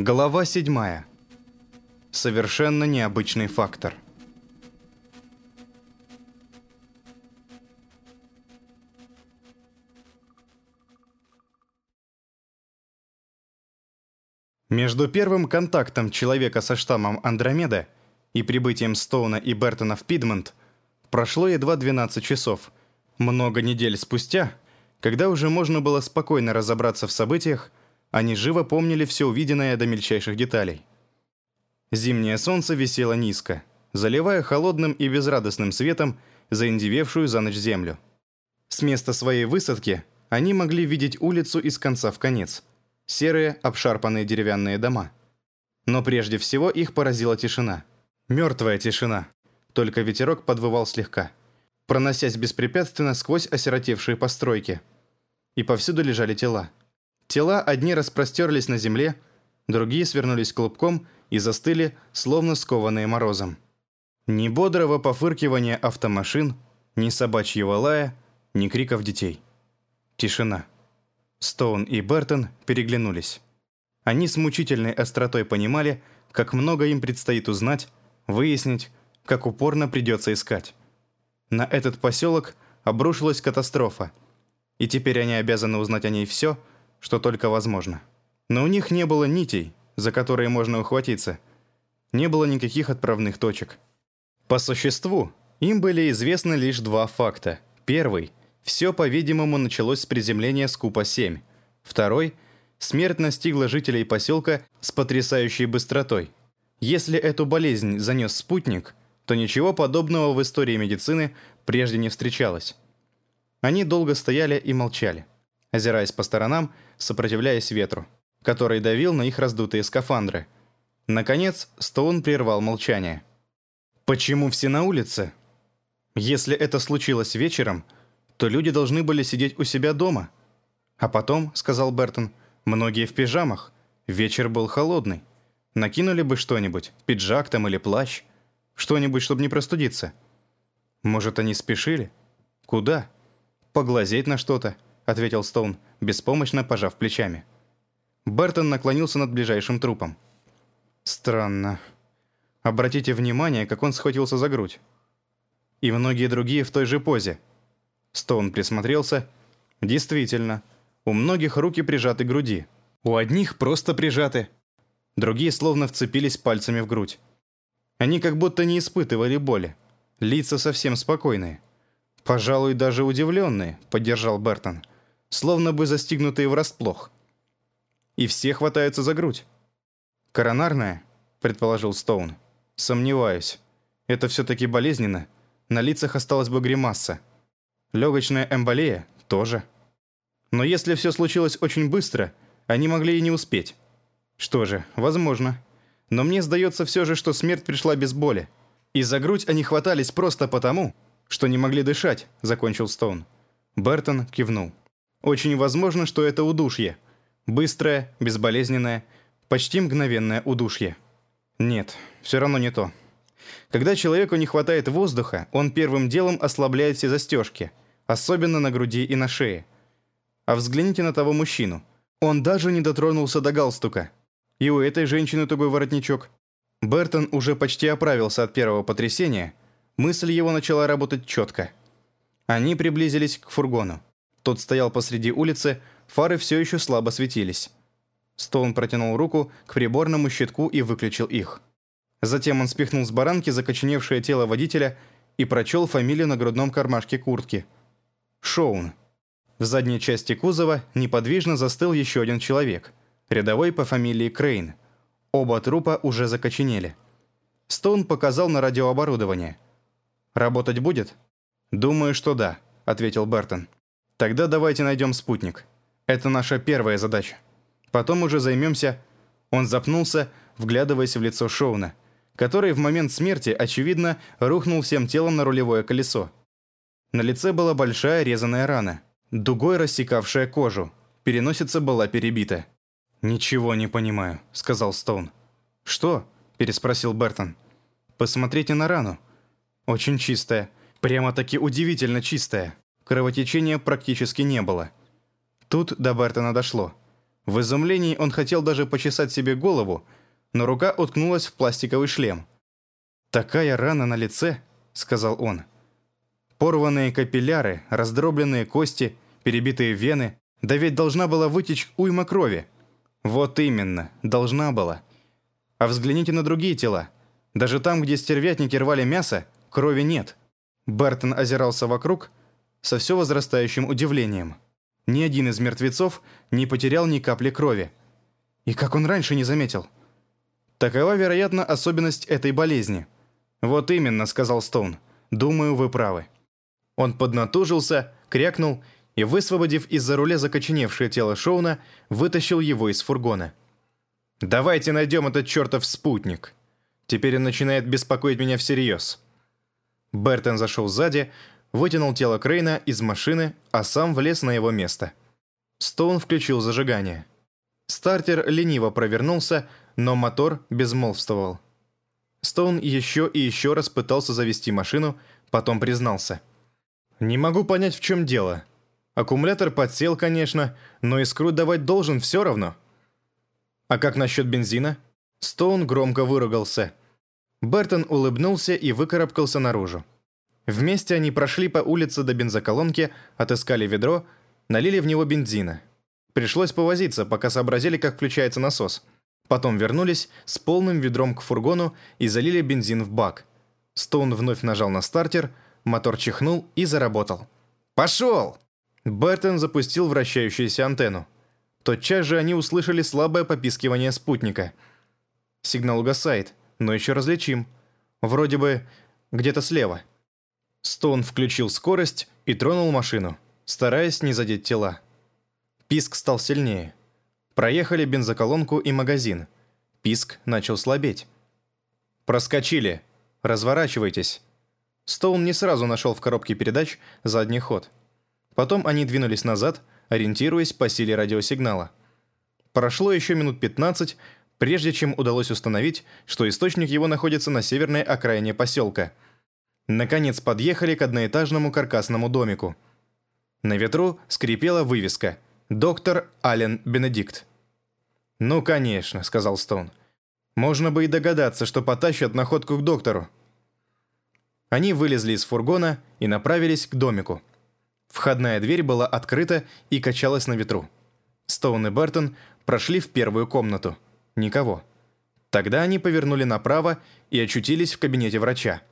Глава 7. Совершенно необычный фактор. Между первым контактом человека со штаммом Андромеда и прибытием Стоуна и Бертона в Пидмонт прошло едва 12 часов. Много недель спустя, когда уже можно было спокойно разобраться в событиях, они живо помнили все увиденное до мельчайших деталей. Зимнее солнце висело низко, заливая холодным и безрадостным светом заиндевевшую за ночь землю. С места своей высадки они могли видеть улицу из конца в конец. Серые, обшарпанные деревянные дома. Но прежде всего их поразила тишина. Мертвая тишина. Только ветерок подвывал слегка, проносясь беспрепятственно сквозь осиротевшие постройки. И повсюду лежали тела. Тела одни распростерлись на земле, другие свернулись клубком и застыли, словно скованные морозом. Ни бодрого пофыркивания автомашин, ни собачьего лая, ни криков детей. Тишина. Стоун и Бертон переглянулись. Они с мучительной остротой понимали, как много им предстоит узнать, выяснить, как упорно придется искать. На этот поселок обрушилась катастрофа, и теперь они обязаны узнать о ней все, что только возможно. Но у них не было нитей, за которые можно ухватиться. Не было никаких отправных точек. По существу, им были известны лишь два факта. Первый – все, по-видимому, началось с приземления Скупа-7. Второй – смерть настигла жителей поселка с потрясающей быстротой. Если эту болезнь занес спутник, то ничего подобного в истории медицины прежде не встречалось. Они долго стояли и молчали озираясь по сторонам, сопротивляясь ветру, который давил на их раздутые скафандры. Наконец, Стоун прервал молчание. «Почему все на улице? Если это случилось вечером, то люди должны были сидеть у себя дома. А потом, — сказал Бертон, — многие в пижамах. Вечер был холодный. Накинули бы что-нибудь, пиджак там или плащ. Что-нибудь, чтобы не простудиться. Может, они спешили? Куда? Поглазеть на что-то ответил Стоун, беспомощно пожав плечами. Бертон наклонился над ближайшим трупом. Странно. Обратите внимание, как он схватился за грудь. И многие другие в той же позе. Стоун присмотрелся. Действительно, у многих руки прижаты к груди. У одних просто прижаты. Другие словно вцепились пальцами в грудь. Они как будто не испытывали боли. Лица совсем спокойные. «Пожалуй, даже удивленные», — поддержал Бертон словно бы застигнутые врасплох. И все хватаются за грудь. «Коронарная?» – предположил Стоун. «Сомневаюсь. Это все-таки болезненно. На лицах осталась бы гримаса. Легочная эмболия – тоже. Но если все случилось очень быстро, они могли и не успеть. Что же, возможно. Но мне сдается все же, что смерть пришла без боли. И за грудь они хватались просто потому, что не могли дышать», – закончил Стоун. Бертон кивнул. Очень возможно, что это удушье. Быстрое, безболезненное, почти мгновенное удушье. Нет, все равно не то. Когда человеку не хватает воздуха, он первым делом ослабляет все застежки, особенно на груди и на шее. А взгляните на того мужчину. Он даже не дотронулся до галстука. И у этой женщины тугой воротничок. Бертон уже почти оправился от первого потрясения. Мысль его начала работать четко. Они приблизились к фургону. Тот стоял посреди улицы, фары все еще слабо светились. Стоун протянул руку к приборному щитку и выключил их. Затем он спихнул с баранки закоченевшее тело водителя и прочел фамилию на грудном кармашке куртки. Шоун. В задней части кузова неподвижно застыл еще один человек, рядовой по фамилии Крейн. Оба трупа уже закоченели. Стоун показал на радиооборудование. «Работать будет?» «Думаю, что да», — ответил Бертон. Тогда давайте найдем спутник. Это наша первая задача. Потом уже займемся... Он запнулся, вглядываясь в лицо Шоуна, который в момент смерти, очевидно, рухнул всем телом на рулевое колесо. На лице была большая резаная рана, дугой рассекавшая кожу. Переносица была перебита. «Ничего не понимаю», — сказал Стоун. «Что?» — переспросил Бертон. «Посмотрите на рану. Очень чистая. Прямо-таки удивительно чистая. Кровотечения практически не было. Тут до Бертона дошло. В изумлении он хотел даже почесать себе голову, но рука уткнулась в пластиковый шлем. «Такая рана на лице», — сказал он. Порванные капилляры, раздробленные кости, перебитые вены. Да ведь должна была вытечь уйма крови. Вот именно, должна была. А взгляните на другие тела. Даже там, где стервятники рвали мясо, крови нет. Бертон озирался вокруг со все возрастающим удивлением. Ни один из мертвецов не потерял ни капли крови. И как он раньше не заметил? Такова, вероятно, особенность этой болезни. «Вот именно», — сказал Стоун. «Думаю, вы правы». Он поднатужился, крякнул и, высвободив из-за руля закоченевшее тело Шоуна, вытащил его из фургона. «Давайте найдем этот чертов спутник. Теперь он начинает беспокоить меня всерьез». Бертон зашел сзади, вытянул тело Крейна из машины, а сам влез на его место. Стоун включил зажигание. Стартер лениво провернулся, но мотор безмолвствовал. Стоун еще и еще раз пытался завести машину, потом признался – не могу понять, в чем дело. Аккумулятор подсел, конечно, но искру давать должен все равно. А как насчет бензина? Стоун громко выругался. Бертон улыбнулся и выкарабкался наружу. Вместе они прошли по улице до бензоколонки, отыскали ведро, налили в него бензина. Пришлось повозиться, пока сообразили, как включается насос. Потом вернулись с полным ведром к фургону и залили бензин в бак. Стоун вновь нажал на стартер – Мотор чихнул и заработал. «Пошел!» Бертон запустил вращающуюся антенну. Тотчас же они услышали слабое попискивание спутника. Сигнал угасает, но еще различим. Вроде бы где-то слева. Стоун включил скорость и тронул машину, стараясь не задеть тела. Писк стал сильнее. Проехали бензоколонку и магазин. Писк начал слабеть. «Проскочили! Разворачивайтесь!» Стоун не сразу нашел в коробке передач задний ход. Потом они двинулись назад, ориентируясь по силе радиосигнала. Прошло еще минут 15, прежде чем удалось установить, что источник его находится на северной окраине поселка. Наконец подъехали к одноэтажному каркасному домику. На ветру скрипела вывеска «Доктор Аллен Бенедикт». «Ну, конечно», — сказал Стоун. «Можно бы и догадаться, что потащат находку к доктору». Они вылезли из фургона и направились к домику. Входная дверь была открыта и качалась на ветру. Стоун и Бертон прошли в первую комнату. Никого. Тогда они повернули направо и очутились в кабинете врача.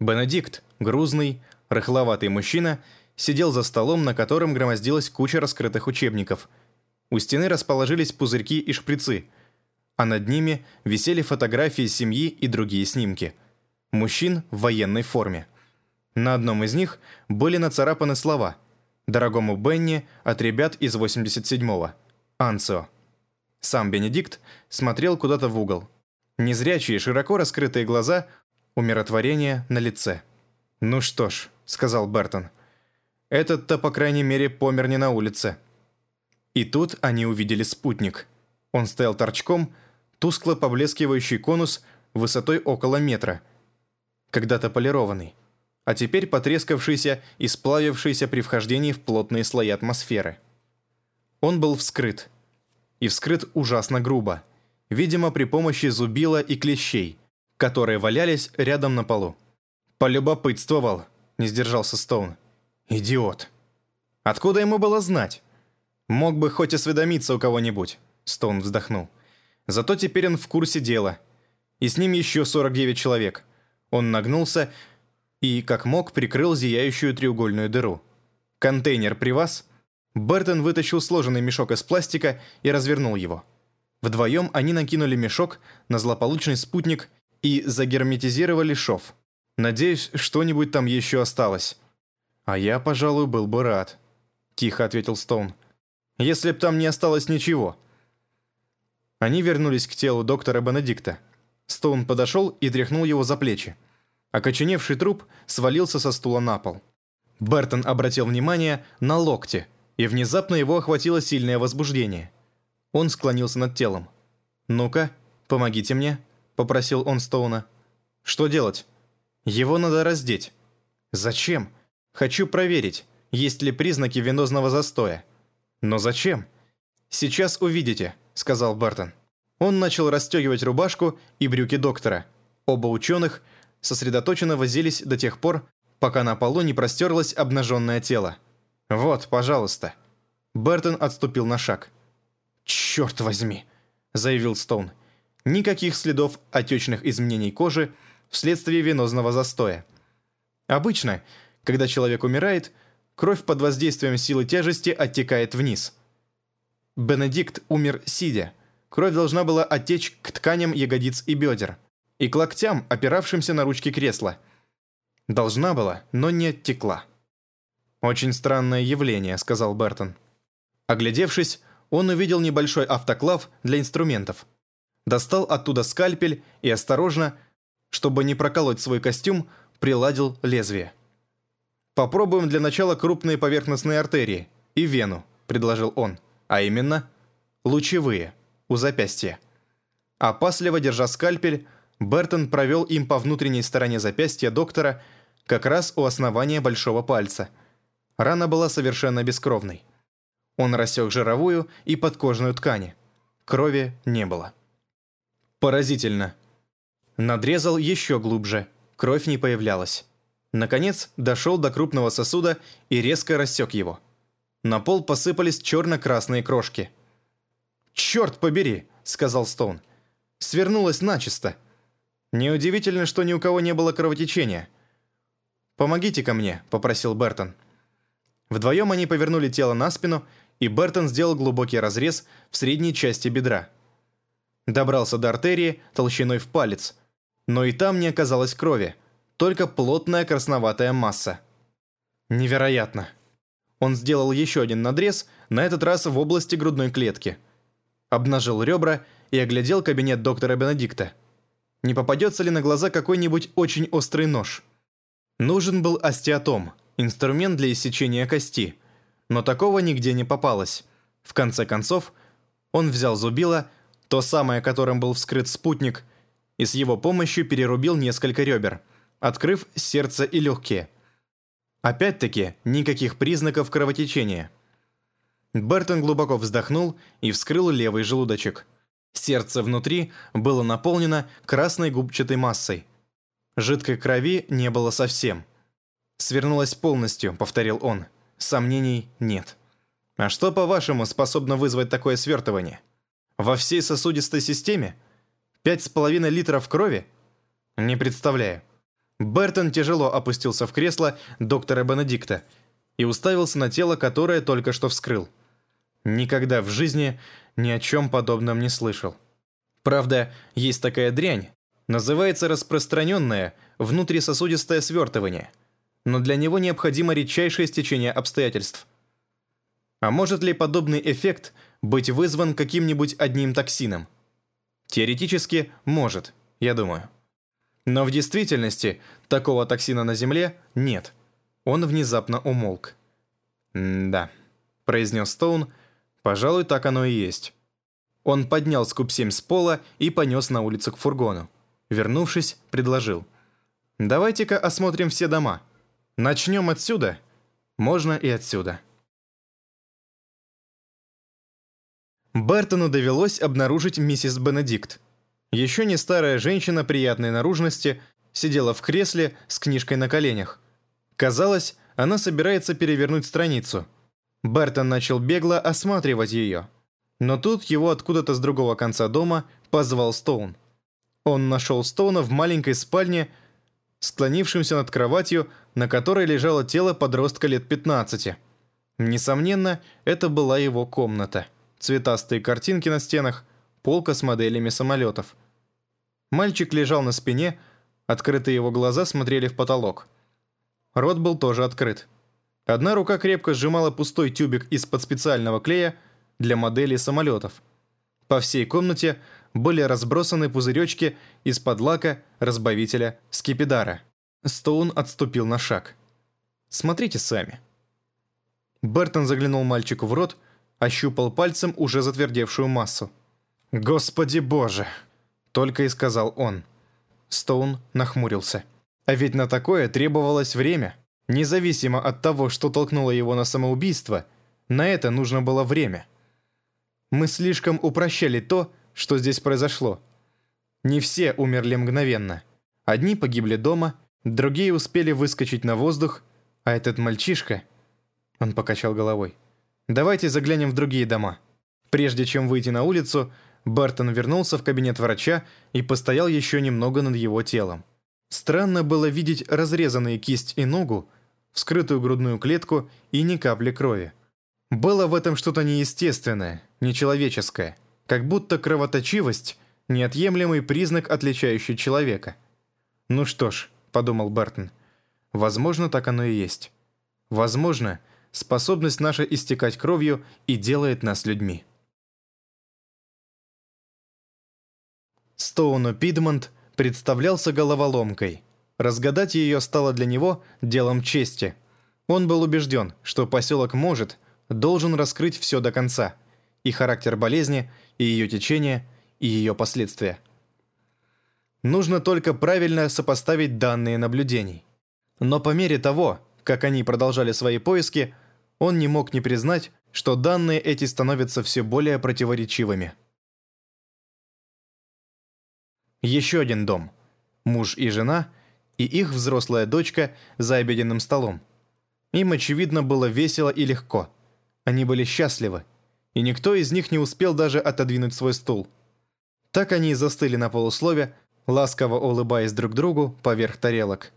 Бенедикт, грузный, рыхловатый мужчина, сидел за столом, на котором громоздилась куча раскрытых учебников. У стены расположились пузырьки и шприцы, а над ними висели фотографии семьи и другие снимки – мужчин в военной форме. На одном из них были нацарапаны слова «Дорогому Бенни от ребят из 87-го. Анцио». Сам Бенедикт смотрел куда-то в угол. Незрячие, широко раскрытые глаза, умиротворение на лице. «Ну что ж», — сказал Бертон, — «этот-то, по крайней мере, помер не на улице». И тут они увидели спутник. Он стоял торчком, тускло поблескивающий конус высотой около метра — когда-то полированный, а теперь потрескавшийся и сплавившийся при вхождении в плотные слои атмосферы. Он был вскрыт. И вскрыт ужасно грубо, видимо, при помощи зубила и клещей, которые валялись рядом на полу. «Полюбопытствовал», — не сдержался Стоун. «Идиот». «Откуда ему было знать?» «Мог бы хоть осведомиться у кого-нибудь», — Стоун вздохнул. «Зато теперь он в курсе дела. И с ним еще 49 человек. Он нагнулся и, как мог, прикрыл зияющую треугольную дыру. «Контейнер при вас?» Бертон вытащил сложенный мешок из пластика и развернул его. Вдвоем они накинули мешок на злополучный спутник и загерметизировали шов. Надеюсь, что-нибудь там еще осталось. «А я, пожалуй, был бы рад», — тихо ответил Стоун. «Если б там не осталось ничего». Они вернулись к телу доктора Бенедикта. Стоун подошел и тряхнул его за плечи. Окоченевший труп свалился со стула на пол. Бертон обратил внимание на локти, и внезапно его охватило сильное возбуждение. Он склонился над телом. «Ну-ка, помогите мне», — попросил он Стоуна. «Что делать?» «Его надо раздеть». «Зачем?» «Хочу проверить, есть ли признаки венозного застоя». «Но зачем?» «Сейчас увидите», — сказал Бартон. Он начал расстегивать рубашку и брюки доктора. Оба ученых сосредоточенно возились до тех пор, пока на полу не простерлось обнаженное тело. «Вот, пожалуйста». Бертон отступил на шаг. «Черт возьми», — заявил Стоун. «Никаких следов отечных изменений кожи вследствие венозного застоя. Обычно, когда человек умирает, кровь под воздействием силы тяжести оттекает вниз. Бенедикт умер сидя. Кровь должна была оттечь к тканям ягодиц и бедер и к локтям, опиравшимся на ручки кресла. Должна была, но не оттекла. «Очень странное явление», — сказал Бертон. Оглядевшись, он увидел небольшой автоклав для инструментов. Достал оттуда скальпель и осторожно, чтобы не проколоть свой костюм, приладил лезвие. «Попробуем для начала крупные поверхностные артерии и вену», — предложил он. «А именно, лучевые, у запястья». Опасливо держа скальпель, Бертон провел им по внутренней стороне запястья доктора, как раз у основания большого пальца. Рана была совершенно бескровной. Он рассек жировую и подкожную ткани. Крови не было. Поразительно. Надрезал еще глубже. Кровь не появлялась. Наконец, дошел до крупного сосуда и резко рассек его. На пол посыпались черно-красные крошки. «Черт побери!» — сказал Стоун. «Свернулась начисто. Неудивительно, что ни у кого не было кровотечения. «Помогите ко мне», — попросил Бертон. Вдвоем они повернули тело на спину, и Бертон сделал глубокий разрез в средней части бедра. Добрался до артерии толщиной в палец, но и там не оказалось крови, только плотная красноватая масса. Невероятно. Он сделал еще один надрез, на этот раз в области грудной клетки. Обнажил ребра и оглядел кабинет доктора Бенедикта. Не попадется ли на глаза какой-нибудь очень острый нож? Нужен был остеотом, инструмент для иссечения кости, но такого нигде не попалось. В конце концов, он взял зубило, то самое, которым был вскрыт спутник, и с его помощью перерубил несколько ребер, открыв сердце и легкие. Опять-таки, никаких признаков кровотечения. Бертон глубоко вздохнул и вскрыл левый желудочек – Сердце внутри было наполнено красной губчатой массой. Жидкой крови не было совсем. «Свернулась полностью», — повторил он. «Сомнений нет». «А что, по-вашему, способно вызвать такое свертывание? Во всей сосудистой системе? Пять с половиной литров крови? Не представляю». Бертон тяжело опустился в кресло доктора Бенедикта и уставился на тело, которое только что вскрыл. Никогда в жизни ни о чем подобном не слышал. Правда, есть такая дрянь, называется распространенное внутрисосудистое свертывание, но для него необходимо редчайшее стечение обстоятельств. А может ли подобный эффект быть вызван каким-нибудь одним токсином? Теоретически может, я думаю. Но в действительности такого токсина на Земле нет. Он внезапно умолк. «Да», — произнес Стоун, Пожалуй, так оно и есть. Он поднял скуп-7 с пола и понес на улицу к фургону. Вернувшись, предложил. «Давайте-ка осмотрим все дома. Начнем отсюда. Можно и отсюда». Бертону довелось обнаружить миссис Бенедикт. Еще не старая женщина приятной наружности сидела в кресле с книжкой на коленях. Казалось, она собирается перевернуть страницу – Бертон начал бегло осматривать ее. Но тут его откуда-то с другого конца дома позвал Стоун. Он нашел Стоуна в маленькой спальне, склонившемся над кроватью, на которой лежало тело подростка лет 15. Несомненно, это была его комната. Цветастые картинки на стенах, полка с моделями самолетов. Мальчик лежал на спине, открытые его глаза смотрели в потолок. Рот был тоже открыт. Одна рука крепко сжимала пустой тюбик из-под специального клея для моделей самолетов. По всей комнате были разбросаны пузыречки из-под лака, разбавителя, скипидара. Стоун отступил на шаг. «Смотрите сами». Бертон заглянул мальчику в рот, ощупал пальцем уже затвердевшую массу. «Господи боже!» — только и сказал он. Стоун нахмурился. А ведь на такое требовалось время. Независимо от того, что толкнуло его на самоубийство, на это нужно было время. Мы слишком упрощали то, что здесь произошло. Не все умерли мгновенно. Одни погибли дома, другие успели выскочить на воздух, а этот мальчишка... Он покачал головой. «Давайте заглянем в другие дома». Прежде чем выйти на улицу, Бартон вернулся в кабинет врача и постоял еще немного над его телом. Странно было видеть разрезанные кисть и ногу, вскрытую грудную клетку и ни капли крови. Было в этом что-то неестественное, нечеловеческое, как будто кровоточивость – неотъемлемый признак, отличающий человека. «Ну что ж», – подумал Бартон, – «возможно, так оно и есть. Возможно, способность наша истекать кровью и делает нас людьми». Стоуну Пидмонт представлялся головоломкой. Разгадать ее стало для него делом чести. Он был убежден, что поселок может, должен раскрыть все до конца. И характер болезни, и ее течение, и ее последствия. Нужно только правильно сопоставить данные наблюдений. Но по мере того, как они продолжали свои поиски, он не мог не признать, что данные эти становятся все более противоречивыми. Еще один дом. Муж и жена, и их взрослая дочка за обеденным столом. Им, очевидно, было весело и легко. Они были счастливы, и никто из них не успел даже отодвинуть свой стул. Так они и застыли на полуслове, ласково улыбаясь друг другу поверх тарелок.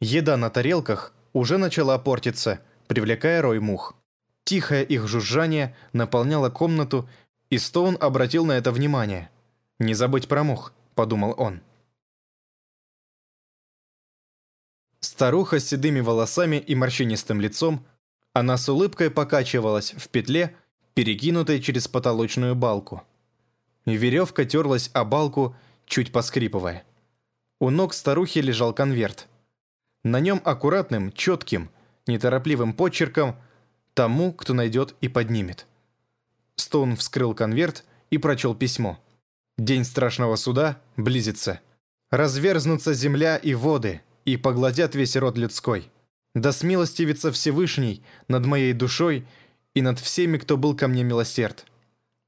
Еда на тарелках уже начала портиться, привлекая рой мух. Тихое их жужжание наполняло комнату, и Стоун обратил на это внимание. Не забыть про мух подумал он. Старуха с седыми волосами и морщинистым лицом, она с улыбкой покачивалась в петле, перекинутой через потолочную балку. Веревка терлась о балку, чуть поскрипывая. У ног старухи лежал конверт. На нем аккуратным, четким, неторопливым почерком «Тому, кто найдет и поднимет». Стоун вскрыл конверт и прочел письмо. День страшного суда близится. Разверзнутся земля и воды, и погладят весь род людской. Да смилостивится Всевышний над моей душой и над всеми, кто был ко мне милосерд.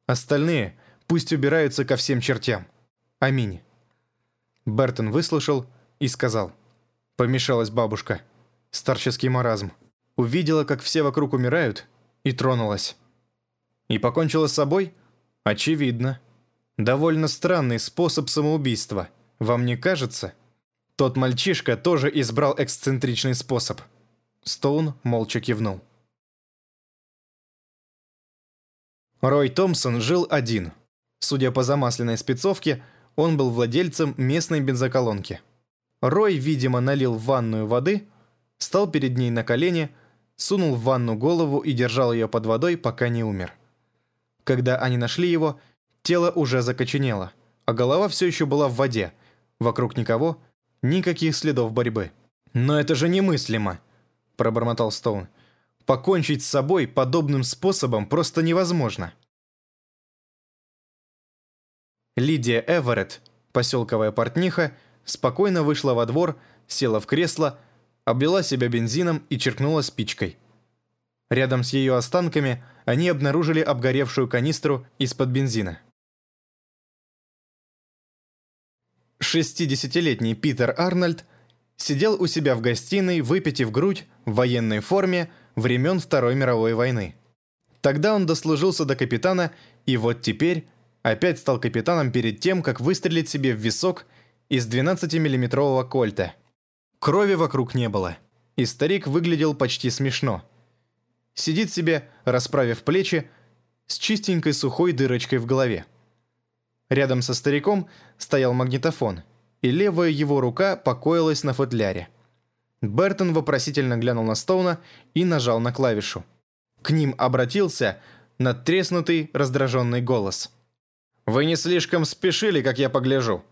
Остальные пусть убираются ко всем чертям. Аминь. Бертон выслушал и сказал. Помешалась бабушка. Старческий маразм. Увидела, как все вокруг умирают, и тронулась. И покончила с собой? Очевидно. Довольно странный способ самоубийства. Вам не кажется? Тот мальчишка тоже избрал эксцентричный способ. Стоун молча кивнул. Рой Томпсон жил один. Судя по замасленной спецовке, он был владельцем местной бензоколонки. Рой, видимо, налил в ванную воды, стал перед ней на колени, сунул в ванну голову и держал ее под водой, пока не умер. Когда они нашли его, Тело уже закоченело, а голова все еще была в воде. Вокруг никого, никаких следов борьбы. «Но это же немыслимо!» – пробормотал Стоун. «Покончить с собой подобным способом просто невозможно!» Лидия Эверетт, поселковая портниха, спокойно вышла во двор, села в кресло, облила себя бензином и черкнула спичкой. Рядом с ее останками они обнаружили обгоревшую канистру из-под бензина. 60-летний Питер Арнольд сидел у себя в гостиной, выпитив грудь в военной форме времен Второй мировой войны. Тогда он дослужился до капитана и вот теперь опять стал капитаном перед тем, как выстрелить себе в висок из 12-миллиметрового кольта. Крови вокруг не было, и старик выглядел почти смешно. Сидит себе, расправив плечи, с чистенькой сухой дырочкой в голове. Рядом со стариком стоял магнитофон, и левая его рука покоилась на футляре. Бертон вопросительно глянул на Стоуна и нажал на клавишу. К ним обратился надтреснутый, раздраженный голос. «Вы не слишком спешили, как я погляжу.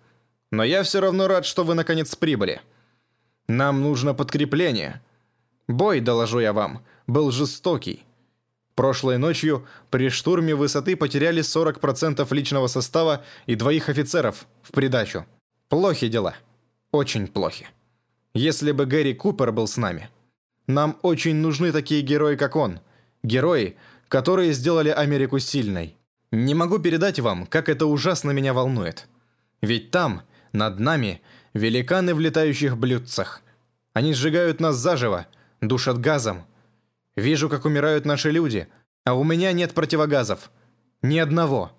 Но я все равно рад, что вы наконец прибыли. Нам нужно подкрепление. Бой, доложу я вам, был жестокий. Прошлой ночью при штурме высоты потеряли 40% личного состава и двоих офицеров в придачу. Плохи дела. Очень плохи. Если бы Гэри Купер был с нами. Нам очень нужны такие герои, как он. Герои, которые сделали Америку сильной. Не могу передать вам, как это ужасно меня волнует. Ведь там, над нами, великаны в летающих блюдцах. Они сжигают нас заживо, душат газом. Вижу, как умирают наши люди, а у меня нет противогазов. Ни одного.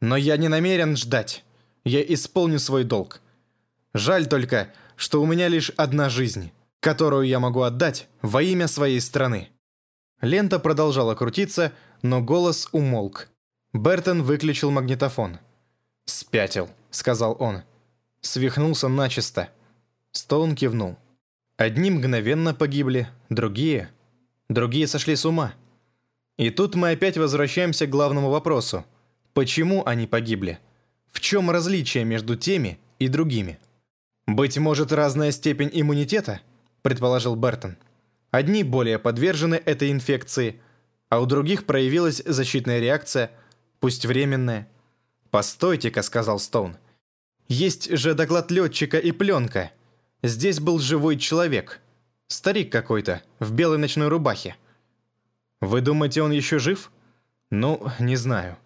Но я не намерен ждать. Я исполню свой долг. Жаль только, что у меня лишь одна жизнь, которую я могу отдать во имя своей страны. Лента продолжала крутиться, но голос умолк. Бертон выключил магнитофон. «Спятил», — сказал он. Свихнулся начисто. Стоун кивнул. Одни мгновенно погибли, другие... Другие сошли с ума. И тут мы опять возвращаемся к главному вопросу. Почему они погибли? В чем различие между теми и другими? «Быть может, разная степень иммунитета?» – предположил Бертон. Одни более подвержены этой инфекции, а у других проявилась защитная реакция, пусть временная. «Постойте-ка», – сказал Стоун. «Есть же доклад летчика и пленка. Здесь был живой человек. Старик какой-то, в белой ночной рубахе. Вы думаете, он еще жив? Ну, не знаю.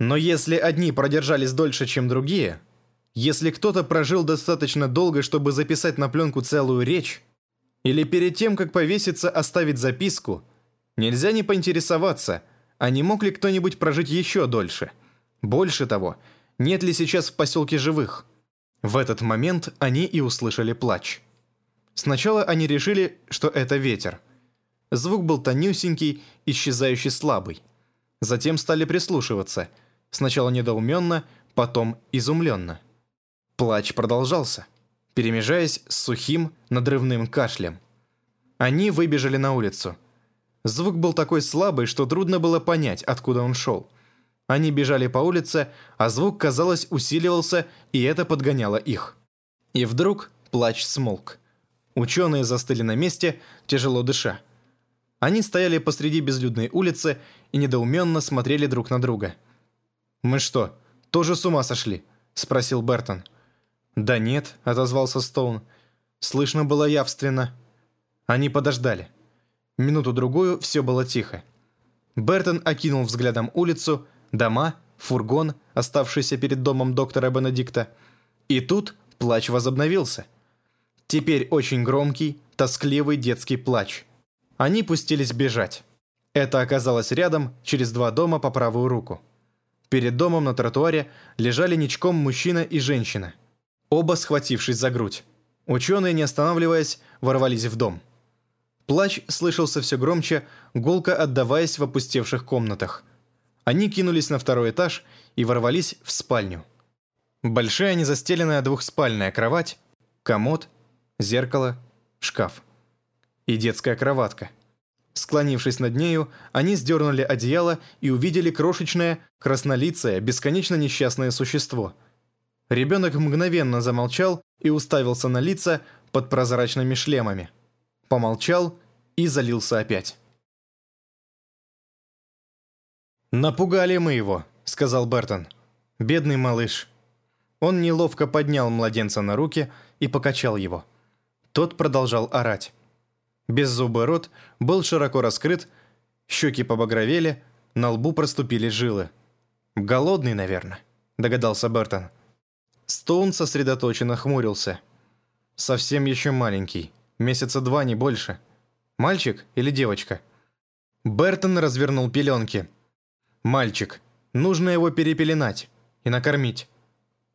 Но если одни продержались дольше, чем другие, если кто-то прожил достаточно долго, чтобы записать на пленку целую речь, или перед тем, как повеситься, оставить записку, нельзя не поинтересоваться, а не мог ли кто-нибудь прожить еще дольше. Больше того, нет ли сейчас в поселке живых? В этот момент они и услышали плач. Сначала они решили, что это ветер. Звук был тонюсенький, исчезающий слабый. Затем стали прислушиваться. Сначала недоуменно, потом изумленно. Плач продолжался, перемежаясь с сухим, надрывным кашлем. Они выбежали на улицу. Звук был такой слабый, что трудно было понять, откуда он шел. Они бежали по улице, а звук, казалось, усиливался, и это подгоняло их. И вдруг плач смолк. Ученые застыли на месте, тяжело дыша. Они стояли посреди безлюдной улицы и недоуменно смотрели друг на друга. «Мы что, тоже с ума сошли?» – спросил Бертон. «Да нет», — отозвался Стоун. «Слышно было явственно». Они подождали. Минуту-другую все было тихо. Бертон окинул взглядом улицу, дома, фургон, оставшийся перед домом доктора Бенедикта. И тут плач возобновился. Теперь очень громкий, тоскливый детский плач. Они пустились бежать. Это оказалось рядом, через два дома по правую руку. Перед домом на тротуаре лежали ничком мужчина и женщина – оба схватившись за грудь. Ученые, не останавливаясь, ворвались в дом. Плач слышался все громче, гулко отдаваясь в опустевших комнатах. Они кинулись на второй этаж и ворвались в спальню. Большая незастеленная двухспальная кровать, комод, зеркало, шкаф. И детская кроватка. Склонившись над нею, они сдернули одеяло и увидели крошечное, краснолицее, бесконечно несчастное существо – Ребенок мгновенно замолчал и уставился на лица под прозрачными шлемами. Помолчал и залился опять. «Напугали мы его», — сказал Бертон. «Бедный малыш». Он неловко поднял младенца на руки и покачал его. Тот продолжал орать. Беззубый рот был широко раскрыт, щеки побагровели, на лбу проступили жилы. «Голодный, наверное», — догадался Бертон. Стоун сосредоточенно хмурился. «Совсем еще маленький. Месяца два, не больше. Мальчик или девочка?» Бертон развернул пеленки. «Мальчик. Нужно его перепеленать и накормить».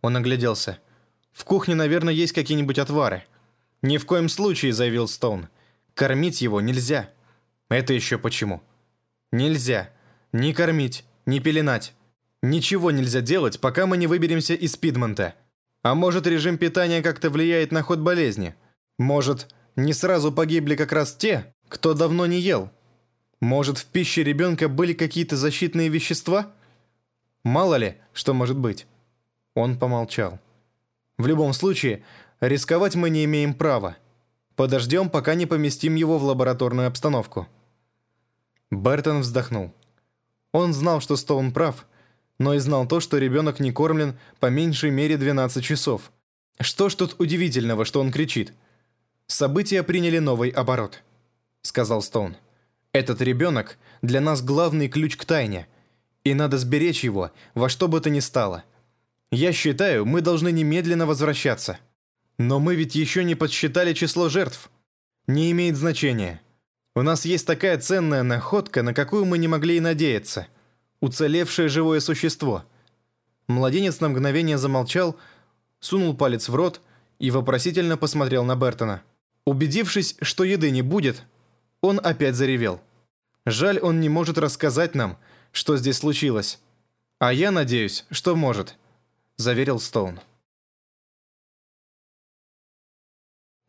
Он огляделся. «В кухне, наверное, есть какие-нибудь отвары». «Ни в коем случае», — заявил Стоун. «Кормить его нельзя». «Это еще почему?» «Нельзя. Ни кормить, ни пеленать. Ничего нельзя делать, пока мы не выберемся из Пидмонта. А может, режим питания как-то влияет на ход болезни? Может, не сразу погибли как раз те, кто давно не ел? Может, в пище ребенка были какие-то защитные вещества? Мало ли, что может быть. Он помолчал. В любом случае, рисковать мы не имеем права. Подождем, пока не поместим его в лабораторную обстановку. Бертон вздохнул. Он знал, что Стоун прав, но и знал то, что ребенок не кормлен по меньшей мере 12 часов. Что ж тут удивительного, что он кричит? События приняли новый оборот, сказал Стоун. Этот ребенок для нас главный ключ к тайне, И надо сберечь его во что бы то ни стало. Я считаю, мы должны немедленно возвращаться. Но мы ведь еще не подсчитали число жертв. Не имеет значения. У нас есть такая ценная находка, на какую мы не могли и надеяться. Уцелевшее живое существо. Младенец на мгновение замолчал, сунул палец в рот и вопросительно посмотрел на Бертона. Убедившись, что еды не будет, он опять заревел. Жаль, он не может рассказать нам, что здесь случилось. А я надеюсь, что может, заверил Стоун.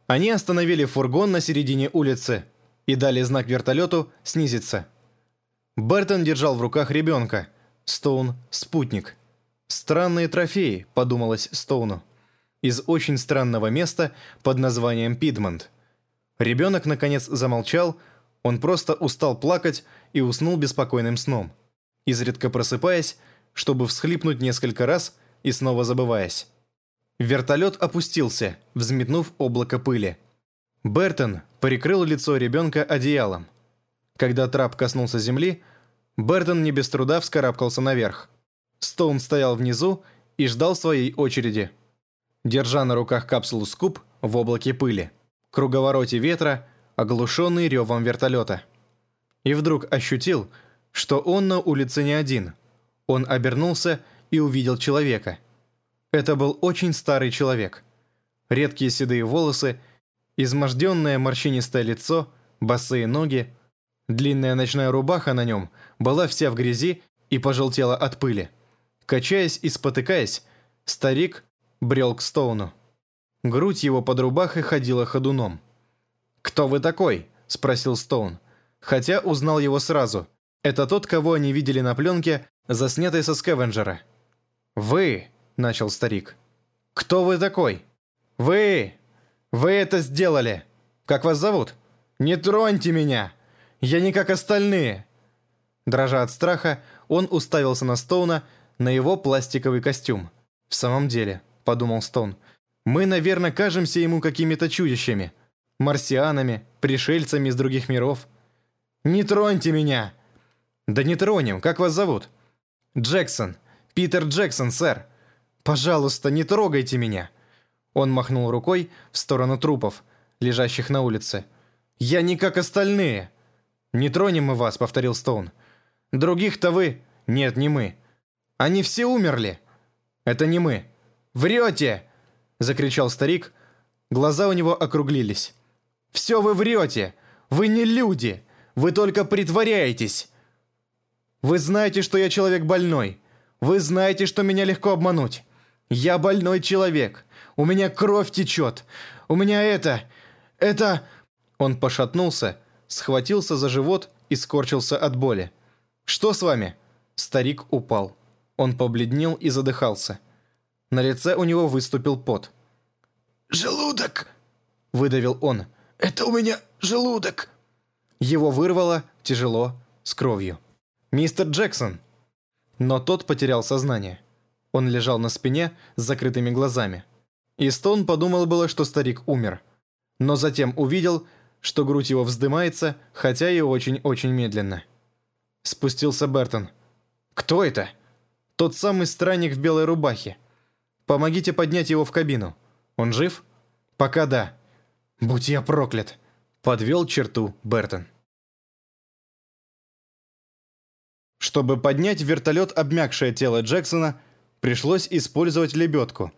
Они остановили фургон на середине улицы и дали знак вертолету снизиться. Бертон держал в руках ребенка. Стоун – спутник. «Странные трофеи», – подумалось Стоуну. Из очень странного места под названием Пидмонт. Ребенок, наконец, замолчал, он просто устал плакать и уснул беспокойным сном, изредка просыпаясь, чтобы всхлипнуть несколько раз и снова забываясь. Вертолет опустился, взметнув облако пыли. Бертон прикрыл лицо ребенка одеялом. Когда трап коснулся земли, Бертон не без труда вскарабкался наверх. Стоун стоял внизу и ждал своей очереди, держа на руках капсулу скуп в облаке пыли круговороте ветра, оглушенный ревом вертолета. И вдруг ощутил, что он на улице не один. Он обернулся и увидел человека. Это был очень старый человек. Редкие седые волосы, изможденное морщинистое лицо, босые ноги. Длинная ночная рубаха на нем была вся в грязи и пожелтела от пыли. Качаясь и спотыкаясь, старик брел к Стоуну. Грудь его под рубахой ходила ходуном. «Кто вы такой?» – спросил Стоун. Хотя узнал его сразу. Это тот, кого они видели на пленке, заснятой со Скевенджера. «Вы!» – начал старик. «Кто вы такой?» «Вы! Вы это сделали! Как вас зовут? Не троньте меня! Я не как остальные!» Дрожа от страха, он уставился на Стоуна, на его пластиковый костюм. «В самом деле», – подумал Стоун, – мы, наверное, кажемся ему какими-то чудищами. Марсианами, пришельцами из других миров. «Не троньте меня!» «Да не тронем, как вас зовут?» «Джексон. Питер Джексон, сэр. Пожалуйста, не трогайте меня!» Он махнул рукой в сторону трупов, лежащих на улице. «Я не как остальные!» «Не тронем мы вас», — повторил Стоун. «Других-то вы...» «Нет, не мы. Они все умерли». «Это не мы». «Врете!» Закричал старик. Глаза у него округлились. «Все вы врете! Вы не люди! Вы только притворяетесь! Вы знаете, что я человек больной! Вы знаете, что меня легко обмануть! Я больной человек! У меня кровь течет! У меня это... это...» Он пошатнулся, схватился за живот и скорчился от боли. «Что с вами?» Старик упал. Он побледнел и задыхался. На лице у него выступил пот. «Желудок!» – выдавил он. «Это у меня желудок!» Его вырвало тяжело, с кровью. «Мистер Джексон!» Но тот потерял сознание. Он лежал на спине с закрытыми глазами. И Стоун подумал было, что старик умер. Но затем увидел, что грудь его вздымается, хотя и очень-очень медленно. Спустился Бертон. «Кто это?» «Тот самый странник в белой рубахе. Помогите поднять его в кабину». Он жив? Пока да. Будь я проклят. Подвел черту Бертон. Чтобы поднять в вертолет обмякшее тело Джексона, пришлось использовать лебедку.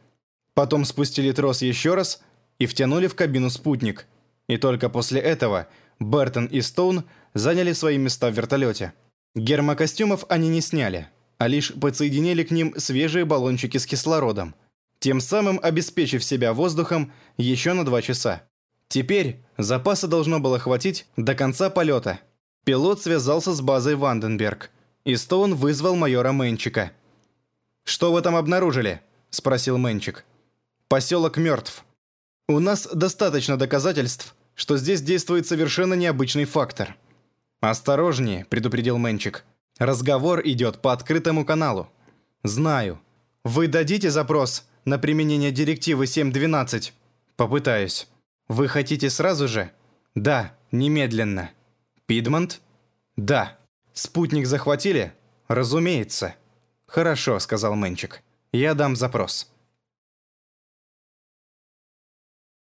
Потом спустили трос еще раз и втянули в кабину спутник. И только после этого Бертон и Стоун заняли свои места в вертолете. Гермокостюмов они не сняли, а лишь подсоединили к ним свежие баллончики с кислородом – тем самым обеспечив себя воздухом еще на два часа. Теперь запаса должно было хватить до конца полета. Пилот связался с базой Ванденберг, и Стоун вызвал майора Мэнчика. «Что вы там обнаружили?» – спросил Мэнчик. «Поселок мертв. У нас достаточно доказательств, что здесь действует совершенно необычный фактор». «Осторожнее», – предупредил Мэнчик. «Разговор идет по открытому каналу». «Знаю. Вы дадите запрос на применение директивы 7.12? Попытаюсь. Вы хотите сразу же? Да, немедленно. Пидмонт? Да. Спутник захватили? «Разумеется». «Хорошо», — сказал Мэнчик. «Я дам запрос».